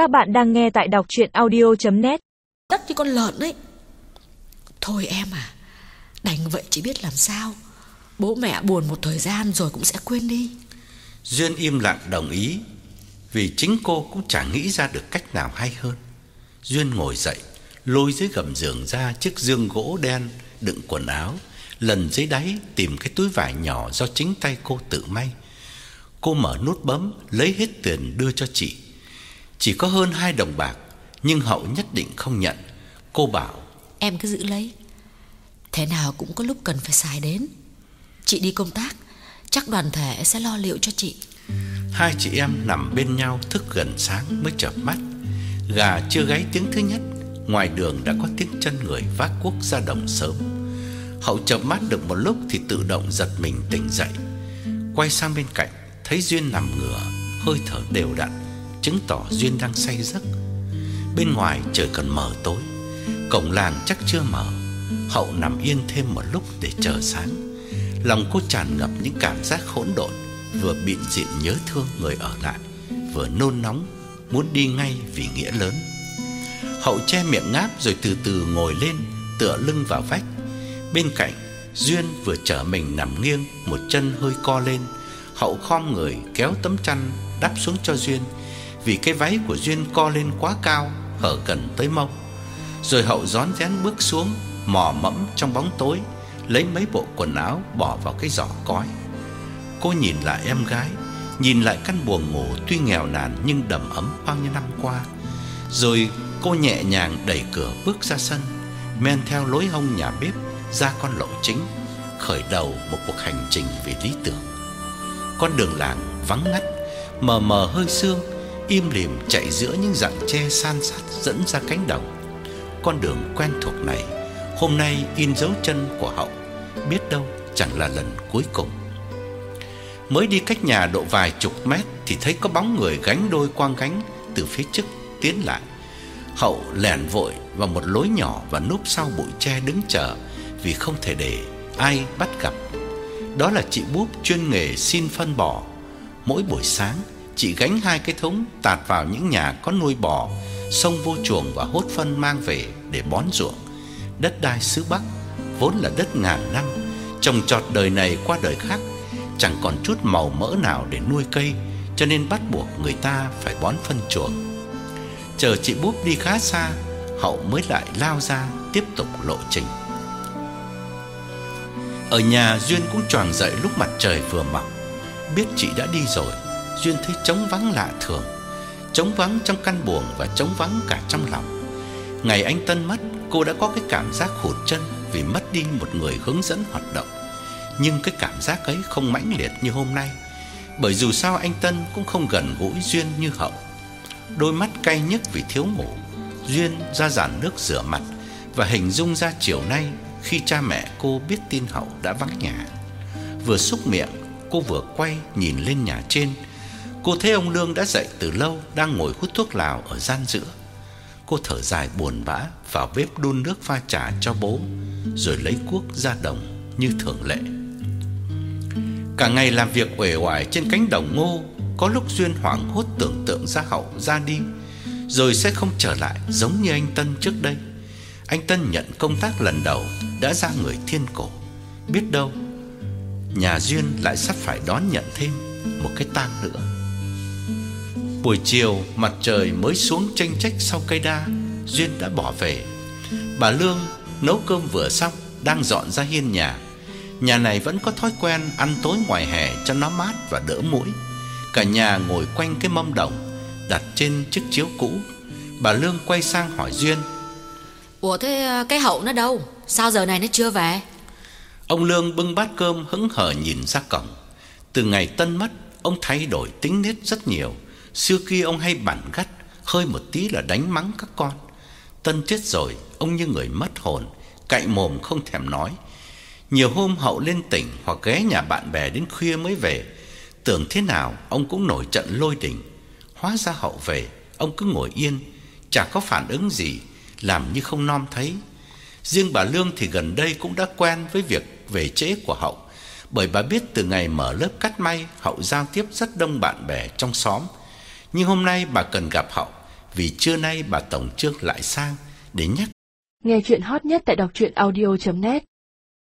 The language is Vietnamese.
Các bạn đang nghe tại đọc chuyện audio.net Đất như con lợn ấy Thôi em à Đành vậy chỉ biết làm sao. Bố mẹ buồn một thời gian rồi cũng sẽ quên đi. Duyên im lặng đồng ý Vì chính cô cũng chẳng nghĩ ra được cách nào hay hơn. Duyên ngồi dậy Lôi dưới gầm giường ra chiếc dương gỗ đen Đựng quần áo Lần dưới đáy tìm cái túi vải nhỏ Do chính tay cô tự may. Cô mở nút bấm Lấy hết tiền đưa cho chị Chỉ có hơn hai đồng bạc Nhưng Hậu nhất định không nhận Cô bảo Em cứ giữ lấy Thế nào cũng có lúc cần phải xài đến Chị đi công tác Chắc đoàn thể sẽ lo liệu cho chị Hai chị em nằm bên nhau thức gần sáng mới chợp mắt. Gà chưa gáy tiếng thứ nhất, ngoài đường đã có tiếng chân người vác cuốc ra đồng sớm. Hậu chợp mắt được một lúc thì tự động giật mình tỉnh dậy. Quay sang bên cạnh, thấy Duyên nằm ngửa, hơi thở đều đặn, chứng tỏ Duyên đang say giấc. Bên ngoài trời còn mờ tối, cổng làng chắc chưa mở. Hậu nằm yên thêm một lúc để chờ sáng. Lòng cô tràn ngập những cảm giác hỗn độn, vừa bịn dịn nhớ thương người ở lại, vừa nôn nóng muốn đi ngay vì nghĩa lớn. Hậu che miệng ngáp rồi từ từ ngồi lên, tựa lưng vào vách. Bên cạnh, Duyên vừa trở mình nằm nghiêng, một chân hơi co lên. Hậu khom người kéo tấm chăn đắp xuống cho Duyên, vì cái váy của Duyên co lên quá cao, hở gần tới mông. Rồi Hậu rón rén bước xuống, mò mẫm trong bóng tối, lấy mấy bộ quần áo bỏ vào cái giỏ cói. Cô nhìn lại em gái, nhìn lại căn buồng ngủ tuy nghèo nàn nhưng đầm ấm bao nhiêu năm qua. Rồi cô nhẹ nhàng đẩy cửa bước ra sân, men theo lối hông nhà bếp ra con lộ chính, khởi đầu một cuộc hành trình về lý tưởng. Con đường làng vắng ngắt, mờ mờ hơi sương, im lìm chạy giữa những rặng tre san sát dẫn ra cánh đồng. Con đường quen thuộc này hôm nay in dấu chân của Hậu, biết đâu chẳng là lần cuối cùng. Mới đi cách nhà độ vài chục mét thì thấy có bóng người gánh đôi quang gánh từ phía trước tiến lại. Hậu lẻn vội vào một lối nhỏ và núp sau bụi tre đứng chờ vì không thể để ai bắt gặp. Đó là chị Búp chuyên nghề xin phân bò. Mỗi buổi sáng, chị gánh hai cái thúng tạt vào những nhà có nuôi bò, xông vô chuồng và hốt phân mang về để bón ruộng. Đất đai xứ Bắc vốn là đất ngàn năm, trồng trọt đời này qua đời khác chẳng còn chút màu mỡ nào để nuôi cây, cho nên bắt buộc người ta phải bón phân chuồng. Chờ chị Búp đi khá xa, Hậu mới lại lao ra tiếp tục lộ trình. Ở nhà Duyên cũng choàng dậy lúc mặt trời vừa mọc. Biết chị đã đi rồi, Duyên thấy trống vắng lạ thường, trống vắng trong căn buồng và trống vắng cả trong lòng. Ngày anh Tân mất, cô đã có cái cảm giác hụt chân vì mất đi một người hướng dẫn hoạt động nhưng cái cảm giác ấy không mãnh liệt như hôm nay, bởi dù sao anh Tân cũng không gần gũi Duyên như Hậu. Đôi mắt cay nhức vì thiếu ngủ, Duyên ra giản nước rửa mặt và hình dung ra chiều nay khi cha mẹ cô biết tin Hậu đã vắng nhà. Vừa xúc miệng, cô vừa quay nhìn lên nhà trên. Cô thấy ông Lương đã dậy từ lâu đang ngồi hút thuốc lào ở gian giữa. Cô thở dài buồn bã vào bếp đun nước pha trà cho bố, rồi lấy cuốc ra đồng như thường lệ. Cả ngày làm việc uể oải trên cánh đồng ngô, có lúc Duyên hoảng hốt tưởng tượng ra Hậu ra đi, rồi sẽ không trở lại giống như anh Tân trước đây. Anh Tân nhận công tác lần đầu đã ra người thiên cổ, biết đâu nhà Duyên lại sắp phải đón nhận thêm một cái tang nữa. Buổi chiều mặt trời mới xuống chênh chách sau cây đa, Duyên đã bỏ về. Bà Lương nấu cơm vừa xong đang dọn ra hiên nhà Nhà này vẫn có thói quen ăn tối ngoài hè cho nó mát và đỡ muỗi. Cả nhà ngồi quanh cái mâm đồng đặt trên chiếc chiếu cũ. Bà Lương quay sang hỏi Duyên: Ủa thế à, cái hậu nó đâu? Sao giờ này nó chưa về? Ông Lương bưng bát cơm hững hờ nhìn ra cổng. Từ ngày Tân mất, ông thay đổi tính nết rất nhiều. Xưa kia ông hay bản gắt, hơi một tí là đánh mắng các con. Tân chết rồi, ông như người mất hồn, cậy mồm không thèm nói nhiều hôm Hậu lên tỉnh hoặc ghé nhà bạn bè đến khuya mới về, tưởng thế nào ông cũng nổi trận lôi đình. Hóa ra Hậu về, ông cứ ngồi yên, chả có phản ứng gì, làm như không nom thấy. Riêng bà Lương thì gần đây cũng đã quen với việc về trễ của Hậu, bởi bà biết từ ngày mở lớp cắt may, Hậu giao tiếp rất đông bạn bè trong xóm. Nhưng hôm nay bà cần gặp Hậu vì trưa nay bà tổng trước lại sang để nhắc. Nghe chuyện hot nhất tại đọc truyện audio.net